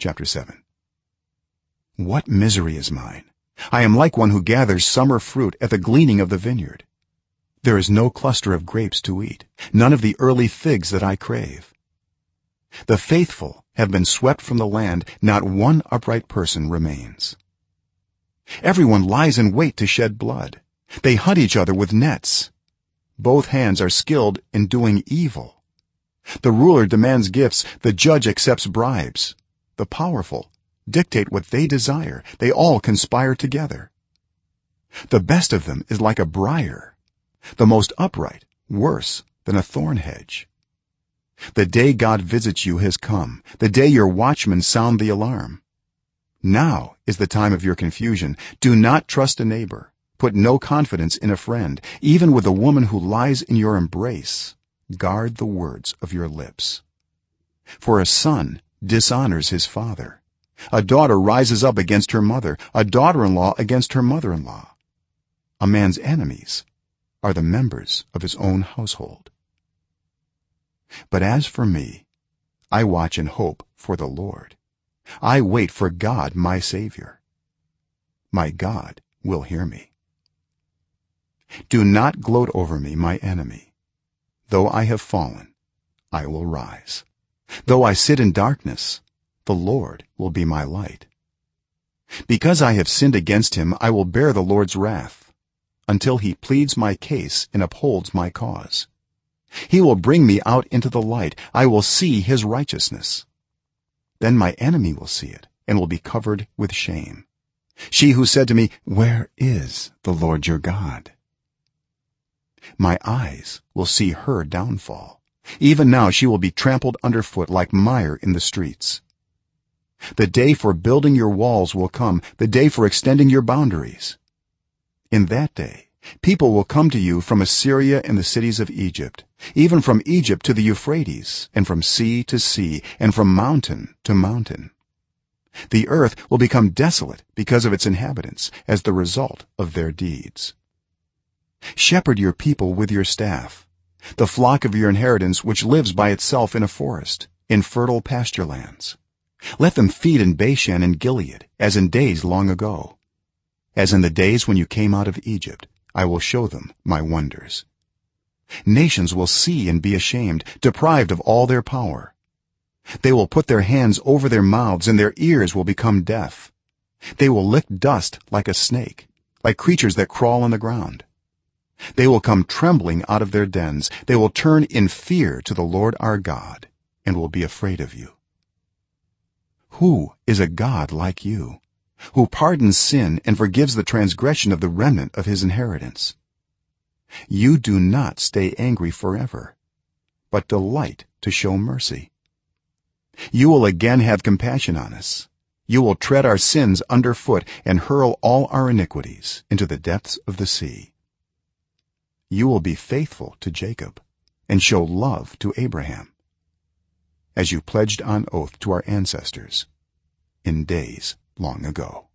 chapter 7 what misery is mine. I am like one who gathers summer fruit at the gleaning of the vineyard. There is no cluster of grapes to eat none of the early figs that i crave. The faithful have been swept from the land not one upright person remains. Everyone lies in wait to shed blood. They hunt each other with nets. Both hands are skilled in doing evil. The ruler demands gifts the judge accepts bribes the powerful dictate what they desire. They all conspire together. The best of them is like a briar the most upright worse than a thorn hedge. The day god visits you has come. The day your watchmen sound the alarm. Now is the time of your confusion. Do not trust a neighbor. Put no confidence in a friend. Even with a woman who lies in your embrace guard the words of your lips. For a son dishonors his father. A daughter rises up against her mother a daughter-in-law against her mother-in-law. A man's enemies are the members of his own household. But as for me i watch and hope for the lord. I wait for god my savior. My god will hear me. Do not gloat over me my enemy. Though i have fallen i will rise though i sit in darkness the lord will be my light. Because i have sinned against him i will bear the lord's wrath until he pleads my case and upholds my cause. He will bring me out into the light. I will see his righteousness. Then my enemy will see it and will be covered with shame. She who said to me where is the lord your god? My eyes will see her downfall even now she will be trampled underfoot like mire in the streets. The day for building your walls will come the day for extending your boundaries. In that day people will come to you from assyria and the cities of egypt even from egypt to the euphrates and from sea to sea and from mountain to mountain. The earth will become desolate because of its inhabitants as the result of their deeds. Shepherd your people with your staff the flock of your inheritance which lives by itself in a forest in fertile pasture lands. Let them feed in bashan and gilead as in days long ago. As in the days when you came out of egypt i will show them my wonders. Nations will see and be ashamed deprived of all their power. They will put their hands over their mouths and their ears will become deaf. They will lick dust like a snake like creatures that crawl on the ground they will come trembling out of their dens. They will turn in fear to the lord our god and will be afraid of you. Who is a god like you who pardons sin and forgives the transgression of the remnant of his inheritance? You do not stay angry forever but delight to show mercy. You will again have compassion on us. You will tread our sins underfoot and hurl all our iniquities into the depths of the sea you will be faithful to jacob and show love to abraham as you pledged on oath to our ancestors in days long ago